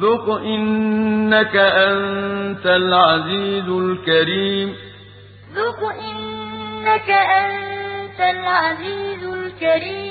ذُقْ إِنَّكَ أَنتَ الْعَزِيزُ الْكَرِيمُ. ذُقْ إِنَّكَ أَنتَ الْعَزِيزُ الْكَرِيمُ.